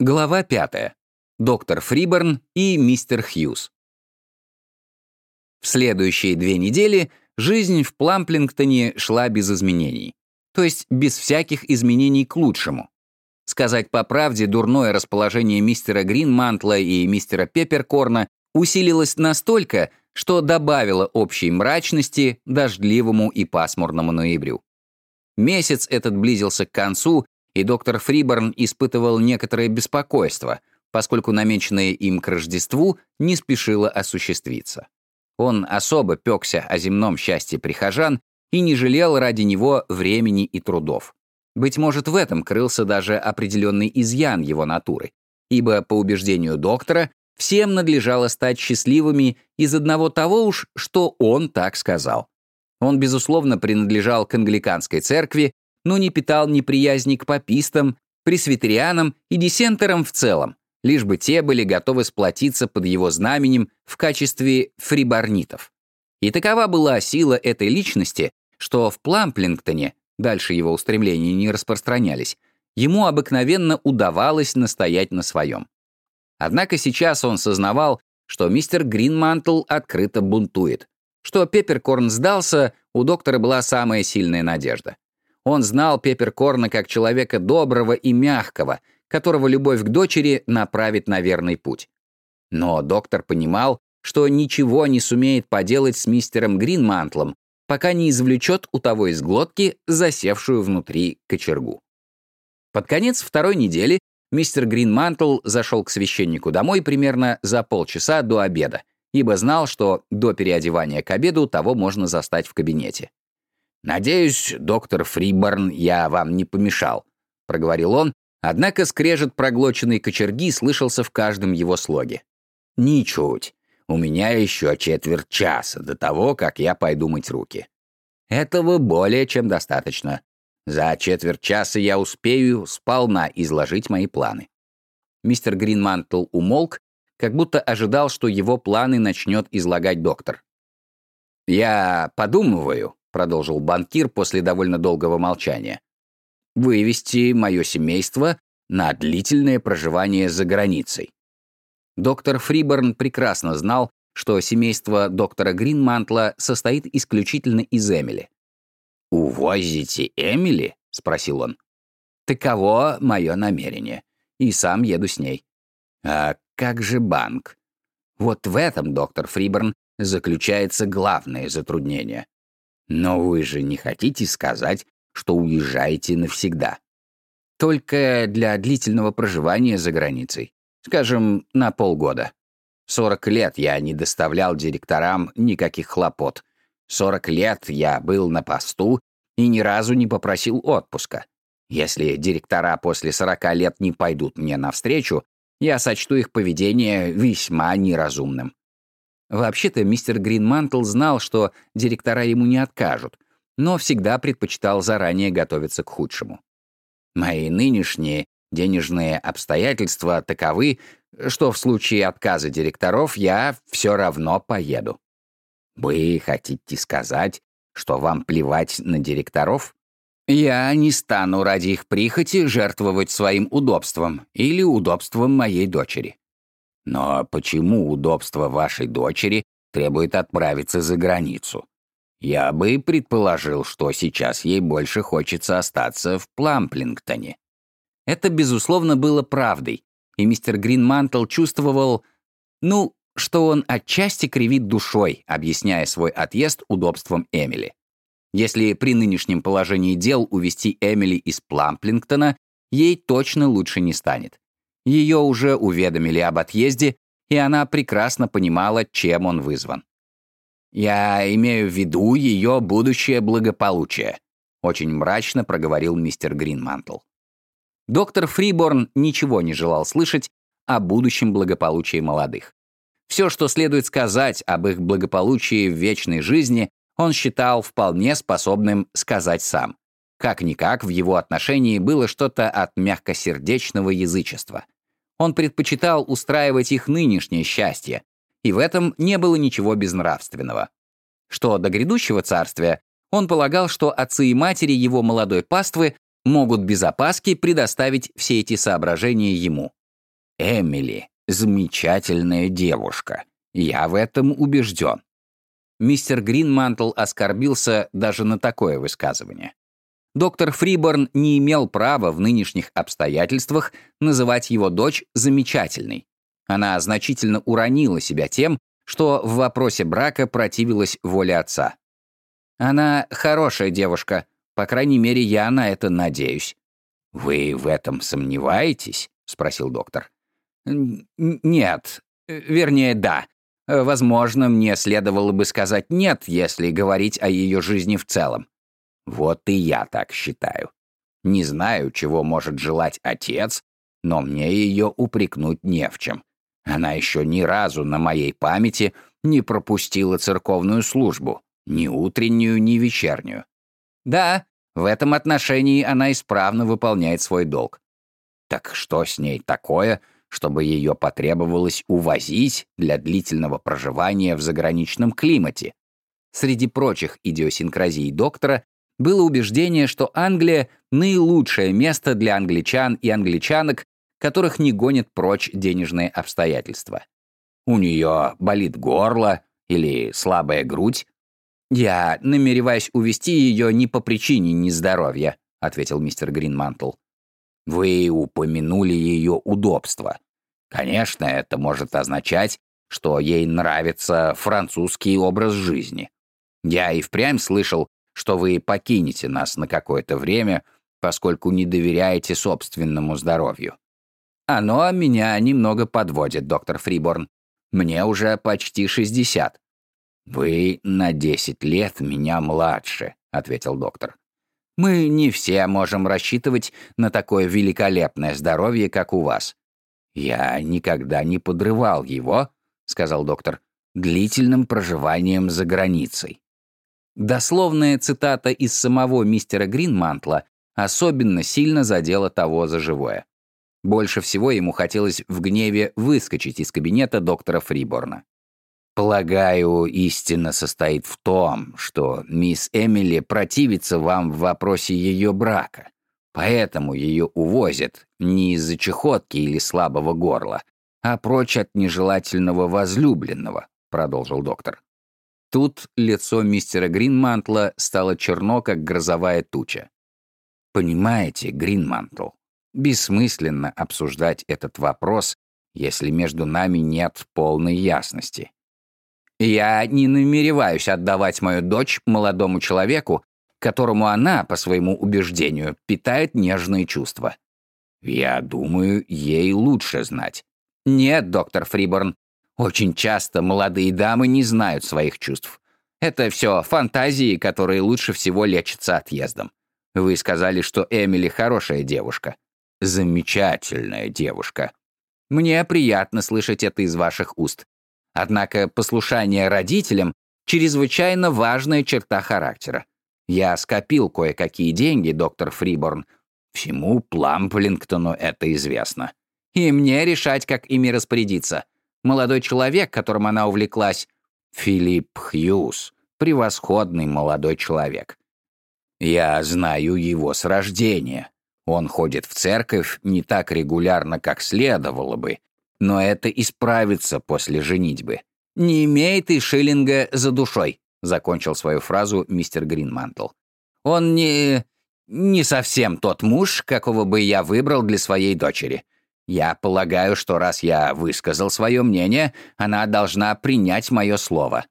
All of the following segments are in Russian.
Глава 5. Доктор Фриборн и мистер Хьюз. В следующие две недели жизнь в Пламплингтоне шла без изменений. То есть без всяких изменений к лучшему. Сказать по правде, дурное расположение мистера Гринмантла и мистера Пепперкорна усилилось настолько, что добавило общей мрачности дождливому и пасмурному ноябрю. Месяц этот близился к концу, и доктор Фриборн испытывал некоторое беспокойство, поскольку намеченное им к Рождеству не спешило осуществиться. Он особо пекся о земном счастье прихожан и не жалел ради него времени и трудов. Быть может, в этом крылся даже определенный изъян его натуры, ибо, по убеждению доктора, всем надлежало стать счастливыми из одного того уж, что он так сказал. Он, безусловно, принадлежал к англиканской церкви но не питал неприязни к папистам, пресвитерианам и диссентерам в целом, лишь бы те были готовы сплотиться под его знаменем в качестве фрибарнитов. И такова была сила этой личности, что в Пламплингтоне, дальше его устремления не распространялись, ему обыкновенно удавалось настоять на своем. Однако сейчас он сознавал, что мистер Гринмантл открыто бунтует. Что Пепперкорн сдался, у доктора была самая сильная надежда. Он знал Пепперкорна как человека доброго и мягкого, которого любовь к дочери направит на верный путь. Но доктор понимал, что ничего не сумеет поделать с мистером Гринмантлом, пока не извлечет у того из глотки засевшую внутри кочергу. Под конец второй недели мистер Гринмантл зашел к священнику домой примерно за полчаса до обеда, ибо знал, что до переодевания к обеду того можно застать в кабинете. «Надеюсь, доктор Фриборн, я вам не помешал», — проговорил он, однако скрежет проглоченной кочерги слышался в каждом его слоге. «Ничуть. У меня еще четверть часа до того, как я пойду мыть руки. Этого более чем достаточно. За четверть часа я успею сполна изложить мои планы». Мистер Гринмантл умолк, как будто ожидал, что его планы начнет излагать доктор. «Я подумываю», продолжил банкир после довольно долгого молчания, вывести мое семейство на длительное проживание за границей. Доктор Фриборн прекрасно знал, что семейство доктора Гринмантла состоит исключительно из Эмили. «Увозите Эмили?» — спросил он. «Таково мое намерение. И сам еду с ней». «А как же банк?» Вот в этом, доктор Фриборн, заключается главное затруднение. Но вы же не хотите сказать, что уезжаете навсегда. Только для длительного проживания за границей. Скажем, на полгода. 40 лет я не доставлял директорам никаких хлопот. 40 лет я был на посту и ни разу не попросил отпуска. Если директора после 40 лет не пойдут мне навстречу, я сочту их поведение весьма неразумным. Вообще-то мистер Гринмантл знал, что директора ему не откажут, но всегда предпочитал заранее готовиться к худшему. Мои нынешние денежные обстоятельства таковы, что в случае отказа директоров я все равно поеду. Вы хотите сказать, что вам плевать на директоров? Я не стану ради их прихоти жертвовать своим удобством или удобством моей дочери. Но почему удобство вашей дочери требует отправиться за границу? Я бы предположил, что сейчас ей больше хочется остаться в Пламплингтоне. Это, безусловно, было правдой, и мистер Гринмантл чувствовал, ну, что он отчасти кривит душой, объясняя свой отъезд удобством Эмили. Если при нынешнем положении дел увести Эмили из Пламплингтона, ей точно лучше не станет. Ее уже уведомили об отъезде, и она прекрасно понимала, чем он вызван. «Я имею в виду ее будущее благополучие», очень мрачно проговорил мистер Гринмантл. Доктор Фриборн ничего не желал слышать о будущем благополучии молодых. Все, что следует сказать об их благополучии в вечной жизни, он считал вполне способным сказать сам. Как-никак в его отношении было что-то от мягкосердечного язычества. Он предпочитал устраивать их нынешнее счастье, и в этом не было ничего безнравственного. Что до грядущего царствия, он полагал, что отцы и матери его молодой паствы могут без опаски предоставить все эти соображения ему, Эмили — замечательная девушка. Я в этом убежден. Мистер Гринмантл оскорбился даже на такое высказывание. Доктор Фриборн не имел права в нынешних обстоятельствах называть его дочь замечательной. Она значительно уронила себя тем, что в вопросе брака противилась воле отца. «Она хорошая девушка, по крайней мере, я на это надеюсь». «Вы в этом сомневаетесь?» — спросил доктор. «Нет. Вернее, да. Возможно, мне следовало бы сказать «нет», если говорить о ее жизни в целом. Вот и я так считаю. Не знаю, чего может желать отец, но мне ее упрекнуть не в чем. Она еще ни разу на моей памяти не пропустила церковную службу, ни утреннюю, ни вечернюю. Да, в этом отношении она исправно выполняет свой долг. Так что с ней такое, чтобы ее потребовалось увозить для длительного проживания в заграничном климате? Среди прочих идиосинкразий доктора было убеждение, что Англия — наилучшее место для англичан и англичанок, которых не гонят прочь денежные обстоятельства. У нее болит горло или слабая грудь. «Я намереваюсь увести ее не по причине нездоровья», — ответил мистер Гринмантл. «Вы упомянули ее удобство. Конечно, это может означать, что ей нравится французский образ жизни. Я и впрямь слышал, что вы покинете нас на какое-то время, поскольку не доверяете собственному здоровью. Оно меня немного подводит, доктор Фриборн. Мне уже почти 60. Вы на 10 лет меня младше, ответил доктор. Мы не все можем рассчитывать на такое великолепное здоровье, как у вас. Я никогда не подрывал его, сказал доктор, длительным проживанием за границей. Дословная цитата из самого мистера Гринмантла особенно сильно задела того за живое. Больше всего ему хотелось в гневе выскочить из кабинета доктора Фриборна. «Полагаю, истина состоит в том, что мисс Эмили противится вам в вопросе ее брака, поэтому ее увозят не из-за чехотки или слабого горла, а прочь от нежелательного возлюбленного», — продолжил доктор. Тут лицо мистера Гринмантла стало черно, как грозовая туча. «Понимаете, Гринмантл, бессмысленно обсуждать этот вопрос, если между нами нет полной ясности. Я не намереваюсь отдавать мою дочь молодому человеку, которому она, по своему убеждению, питает нежные чувства. Я думаю, ей лучше знать. Нет, доктор Фриборн, очень часто молодые дамы не знают своих чувств. Это все фантазии, которые лучше всего лечатся отъездом. Вы сказали, что Эмили хорошая девушка. Замечательная девушка. Мне приятно слышать это из ваших уст. Однако послушание родителям — чрезвычайно важная черта характера. Я скопил кое-какие деньги, доктор Фриборн. Всему Пламплингтону это известно. И мне решать, как ими распорядиться. Молодой человек, которым она увлеклась, Филипп Хьюз, превосходный молодой человек. Я знаю его с рождения. Он ходит в церковь не так регулярно, как следовало бы, но это исправится после женитьбы. «Не имеет и шиллинга за душой», — закончил свою фразу мистер Гринмантл. «Он не... не совсем тот муж, какого бы я выбрал для своей дочери. Я полагаю, что раз я высказал свое мнение, она должна принять мое слово.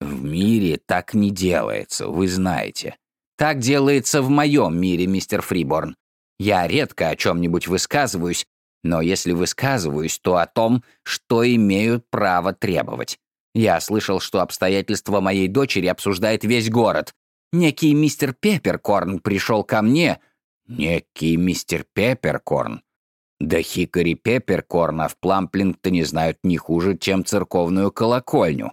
В мире так не делается, вы знаете. Так делается в моем мире, мистер Фриборн. Я редко о чем-нибудь высказываюсь, но если высказываюсь, то о том, что имеют право требовать. Я слышал, что обстоятельства моей дочери обсуждает весь город. Некий мистер Пепперкорн пришел ко мне. Некий мистер Пепперкорн. Да Хикори Пепперкорна в Пламплингтоне знают не хуже, чем церковную колокольню.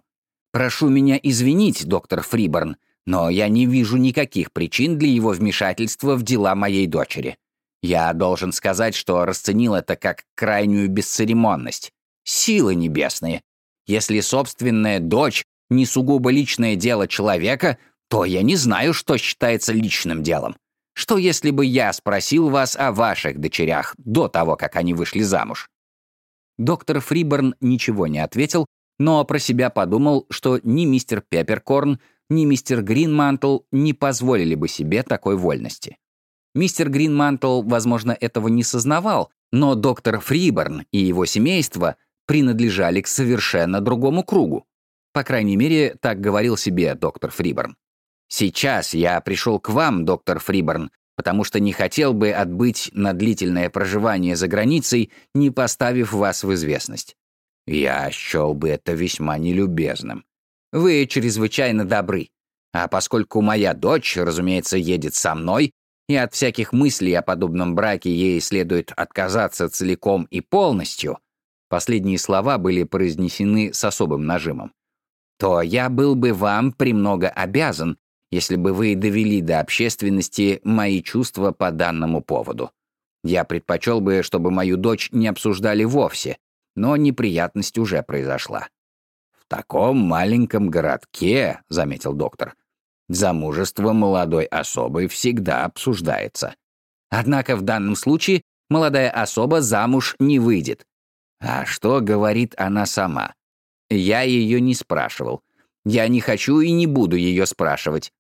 Прошу меня извинить, доктор Фриборн, но я не вижу никаких причин для его вмешательства в дела моей дочери. Я должен сказать, что расценил это как крайнюю бесцеремонность. Силы небесные. Если собственная дочь не сугубо личное дело человека, то я не знаю, что считается личным делом. Что если бы я спросил вас о ваших дочерях до того, как они вышли замуж? Доктор Фриборн ничего не ответил, но про себя подумал, что ни мистер Пепперкорн, ни мистер Гринмантл не позволили бы себе такой вольности. Мистер Гринмантл, возможно, этого не сознавал, но доктор Фриборн и его семейство принадлежали к совершенно другому кругу. По крайней мере, так говорил себе доктор Фриборн. «Сейчас я пришел к вам, доктор Фриборн, потому что не хотел бы отбыть на длительное проживание за границей, не поставив вас в известность. Я счел бы это весьма нелюбезным. Вы чрезвычайно добры. А поскольку моя дочь, разумеется, едет со мной, и от всяких мыслей о подобном браке ей следует отказаться целиком и полностью, последние слова были произнесены с особым нажимом, то я был бы вам премного обязан, если бы вы довели до общественности мои чувства по данному поводу. Я предпочел бы, чтобы мою дочь не обсуждали вовсе, но неприятность уже произошла. «В таком маленьком городке», — заметил доктор, «замужество молодой особы всегда обсуждается. Однако в данном случае молодая особа замуж не выйдет. А что говорит она сама? Я ее не спрашивал. Я не хочу и не буду ее спрашивать.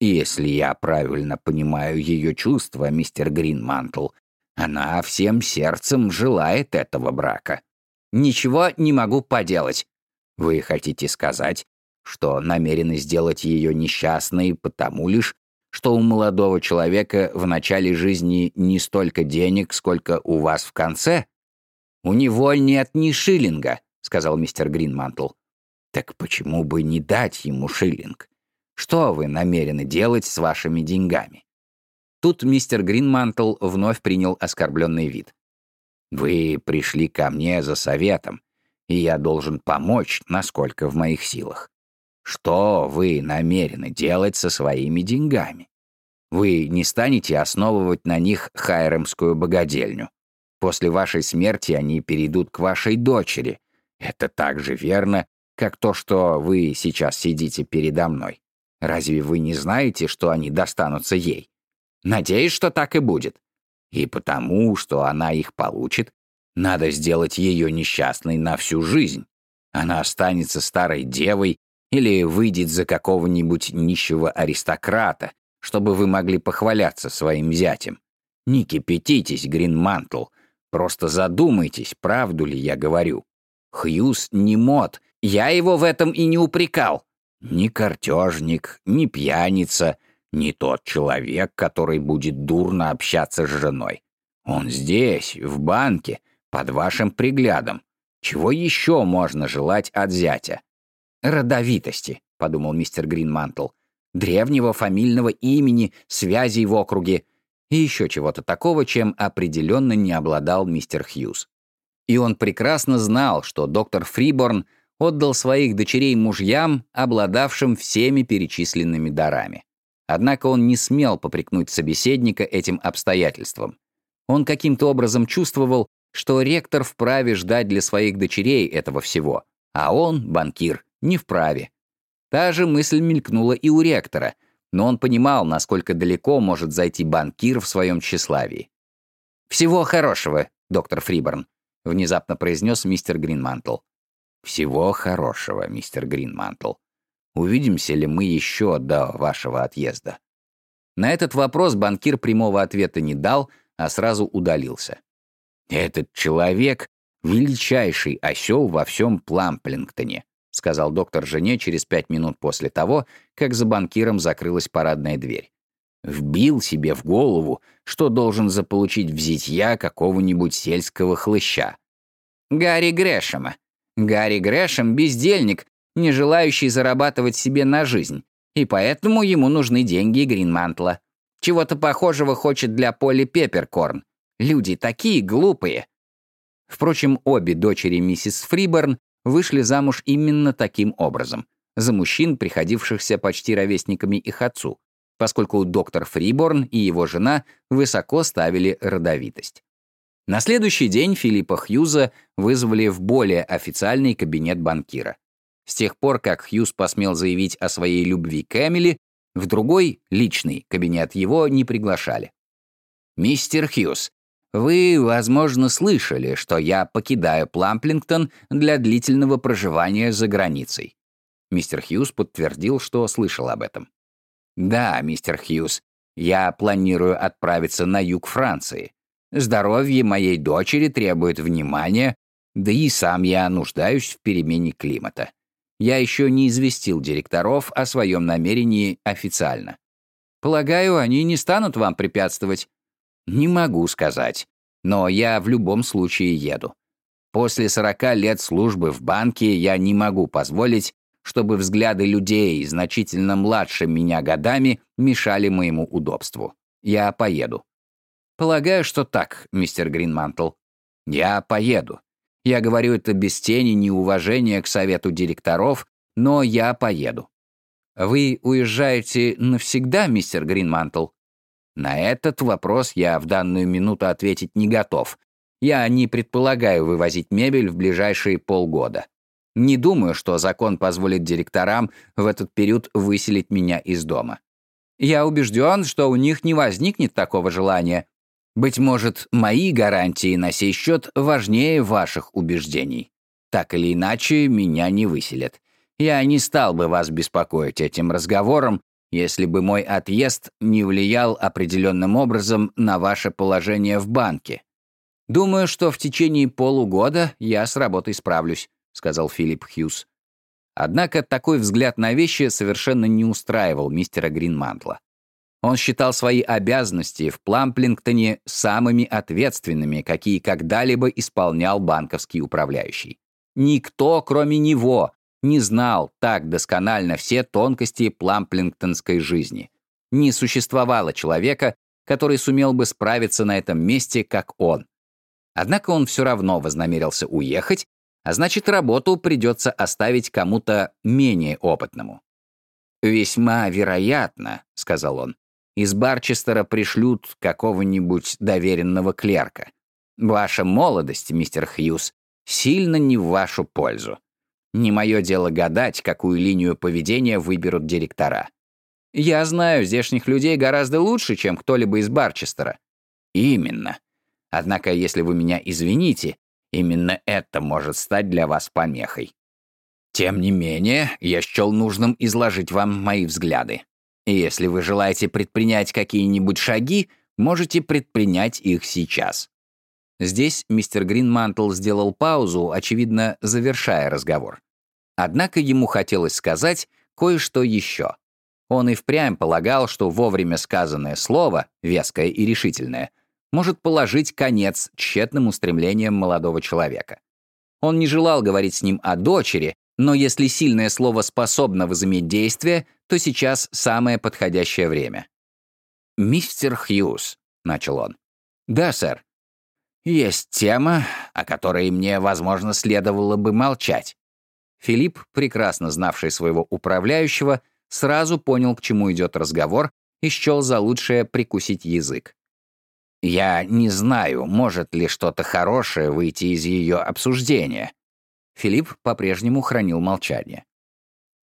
Если я правильно понимаю ее чувства, мистер Гринмантл, она всем сердцем желает этого брака. Ничего не могу поделать. Вы хотите сказать, что намерены сделать ее несчастной потому лишь, что у молодого человека в начале жизни не столько денег, сколько у вас в конце? У него нет ни шиллинга, сказал мистер Гринмантл. Так почему бы не дать ему шиллинг? Что вы намерены делать с вашими деньгами? Тут мистер Гринмантл вновь принял оскорбленный вид. Вы пришли ко мне за советом, и я должен помочь, насколько в моих силах. Что вы намерены делать со своими деньгами? Вы не станете основывать на них хайремскую богадельню. После вашей смерти они перейдут к вашей дочери. Это так же верно, как то, что вы сейчас сидите передо мной. Разве вы не знаете, что они достанутся ей? Надеюсь, что так и будет. И потому, что она их получит, надо сделать ее несчастной на всю жизнь. Она останется старой девой или выйдет за какого-нибудь нищего аристократа, чтобы вы могли похваляться своим зятем. Не кипятитесь, Гринмантл, просто задумайтесь, правду ли я говорю. Хьюз не мод, я его в этом и не упрекал. Ни картежник, ни пьяница, не тот человек, который будет дурно общаться с женой. Он здесь, в банке, под вашим приглядом. Чего еще можно желать от зятя? Родовитости, подумал мистер Гринмантл. Древнего фамильного имени, связей в округе и еще чего-то такого, чем определенно не обладал мистер Хьюз. И он прекрасно знал, что доктор Фриборн отдал своих дочерей мужьям, обладавшим всеми перечисленными дарами. Однако он не смел попрекнуть собеседника этим обстоятельством. Он каким-то образом чувствовал, что ректор вправе ждать для своих дочерей этого всего, а он, банкир, не вправе. Та же мысль мелькнула и у ректора, но он понимал, насколько далеко может зайти банкир в своем тщеславии. «Всего хорошего, доктор Фриборн», — внезапно произнес мистер Гринмантл. «Всего хорошего, мистер Гринмантл. Увидимся ли мы еще до вашего отъезда?» На этот вопрос банкир прямого ответа не дал, а сразу удалился. «Этот человек — величайший осел во всем Пламплингтоне», сказал доктор жене через пять минут после того, как за банкиром закрылась парадная дверь. Вбил себе в голову, что должен заполучить в зитья какого-нибудь сельского хлыща. Гарри Грэшема. Гарри Грэшем — бездельник, не желающий зарабатывать себе на жизнь, и поэтому ему нужны деньги Гринмантла. Чего-то похожего хочет для Поли Пепперкорн. Люди такие глупые. Впрочем, обе дочери миссис Фриборн вышли замуж именно таким образом, за мужчин, приходившихся почти ровесниками их отцу, поскольку доктор Фриборн и его жена высоко ставили родовитость. На следующий день Филиппа Хьюза вызвали в более официальный кабинет банкира. С тех пор, как Хьюз посмел заявить о своей любви к Эмили, в другой, личный, кабинет его не приглашали. «Мистер Хьюз, Вы, возможно, слышали, что я покидаю Пламплингтон для длительного проживания за границей. Мистер Хьюз подтвердил, что слышал об этом. Да, мистер Хьюз, я планирую отправиться на юг Франции. Здоровье моей дочери требует внимания, да и сам я нуждаюсь в перемене климата. Я еще не известил директоров о своем намерении официально. Полагаю, они не станут вам препятствовать. Не могу сказать, но я в любом случае еду. После 40 лет службы в банке я не могу позволить, чтобы взгляды людей, значительно младше меня годами, мешали моему удобству. Я поеду. Полагаю, что так, мистер Гринмантл. Я поеду. Я говорю это без тени неуважения к совету директоров, но я поеду. Вы уезжаете навсегда, мистер Гринмантл? На этот вопрос я в данную минуту ответить не готов. Я не предполагаю вывозить мебель в ближайшие полгода. Не думаю, что закон позволит директорам в этот период выселить меня из дома. Я убежден, что у них не возникнет такого желания, быть может, мои гарантии на сей счет важнее ваших убеждений. Так или иначе, меня не выселят. Я не стал бы вас беспокоить этим разговором, если бы мой отъезд не влиял определенным образом на ваше положение в банке. Думаю, что в течение полугода я с работой справлюсь, сказал Филипп Хьюз. Однако такой взгляд на вещи совершенно не устраивал мистера Гринмантла. Он считал свои обязанности в Пламплингтоне самыми ответственными, какие когда-либо исполнял банковский управляющий. Никто, кроме него, не знал так досконально все тонкости пламплингтонской жизни. Не существовало человека, который сумел бы справиться на этом месте, как он. Однако он все равно вознамерился уехать, а значит, работу придется оставить кому-то менее опытному. «Весьма вероятно», — сказал он, из Барчестера пришлют какого-нибудь доверенного клерка. Ваша молодость, мистер Хьюз, сильно не в вашу пользу. Не мое дело гадать, какую линию поведения выберут директора. Я знаю здешних людей гораздо лучше, чем кто-либо из Барчестера. Именно. Однако, если вы меня извините, именно это может стать для вас помехой. Тем не менее, я счел нужным изложить вам мои взгляды. Если вы желаете предпринять какие-нибудь шаги, можете предпринять их сейчас. Здесь мистер Гринмантл сделал паузу, очевидно, завершая разговор. Однако ему хотелось сказать кое-что еще. Он и впрямь полагал, что вовремя сказанное слово, веское и решительное, может положить конец тщетным устремлениям молодого человека. Он не желал говорить с ним о дочери, но если сильное слово способно возыметь действие, то сейчас самое подходящее время. «Мистер Хьюз», — начал он. «Да, сэр. Есть тема, о которой мне, возможно, следовало бы молчать». Филипп, прекрасно знавший своего управляющего, сразу понял, к чему идет разговор, и счел за лучшее прикусить язык. «Я не знаю, может ли что-то хорошее выйти из ее обсуждения», Филипп по-прежнему хранил молчание.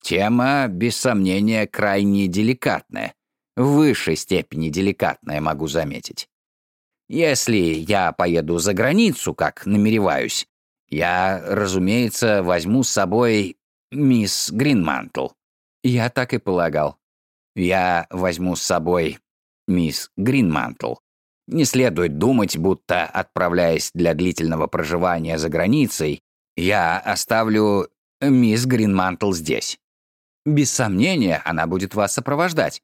Тема, без сомнения, крайне деликатная. В высшей степени деликатная, могу заметить. Если я поеду за границу, как намереваюсь, я, разумеется, возьму с собой мисс Гринмантл. Я так и полагал. Я возьму с собой мисс Гринмантл. Не следует думать, будто, отправляясь для длительного проживания за границей, я оставлю мисс Гринмантл здесь. Без сомнения, она будет вас сопровождать.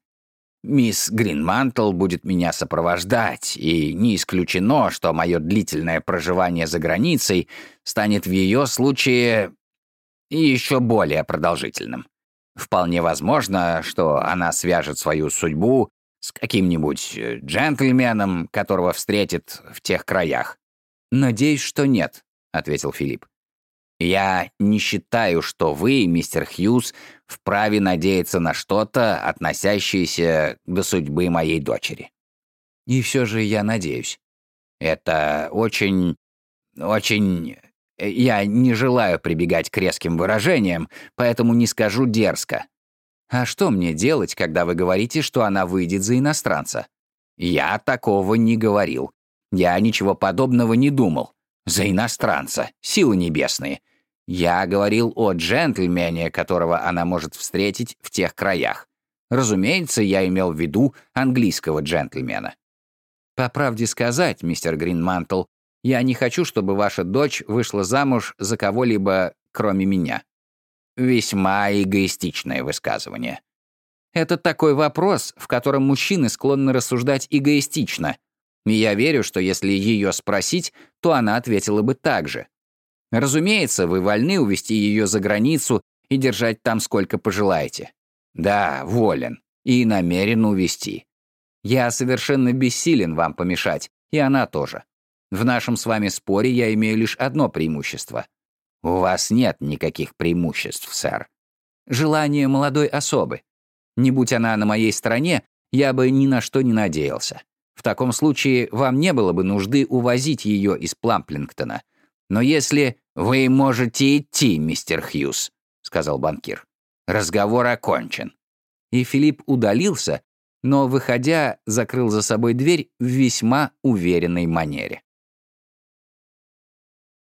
Мисс Гринмантл будет меня сопровождать, и не исключено, что мое длительное проживание за границей станет в ее случае еще более продолжительным. Вполне возможно, что она свяжет свою судьбу с каким-нибудь э, джентльменом, которого встретит в тех краях. «Надеюсь, что нет», — ответил Филипп. Я не считаю, что вы, мистер Хьюз, вправе надеяться на что-то, относящееся до судьбы моей дочери. И все же я надеюсь. Это очень... очень... Я не желаю прибегать к резким выражениям, поэтому не скажу дерзко. А что мне делать, когда вы говорите, что она выйдет за иностранца? Я такого не говорил. Я ничего подобного не думал. За иностранца, силы небесные. Я говорил о джентльмене, которого она может встретить в тех краях. Разумеется, я имел в виду английского джентльмена. По правде сказать, мистер Гринмантл, я не хочу, чтобы ваша дочь вышла замуж за кого-либо, кроме меня. Весьма эгоистичное высказывание. Это такой вопрос, в котором мужчины склонны рассуждать эгоистично. И я верю, что если ее спросить, то она ответила бы так же. Разумеется, вы вольны увезти ее за границу и держать там сколько пожелаете. Да, волен. И намерен увезти. Я совершенно бессилен вам помешать, и она тоже. В нашем с вами споре я имею лишь одно преимущество. У вас нет никаких преимуществ, сэр. Желание молодой особы. Не будь она на моей стороне, я бы ни на что не надеялся. В таком случае вам не было бы нужды увозить ее из Пламплингтона. Но если вы можете идти, мистер Хьюз, сказал банкир. Разговор окончен. И Филипп удалился, но, выходя, закрыл за собой дверь в весьма уверенной манере.